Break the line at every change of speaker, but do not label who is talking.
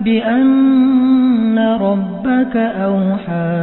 بأن ربك أوحى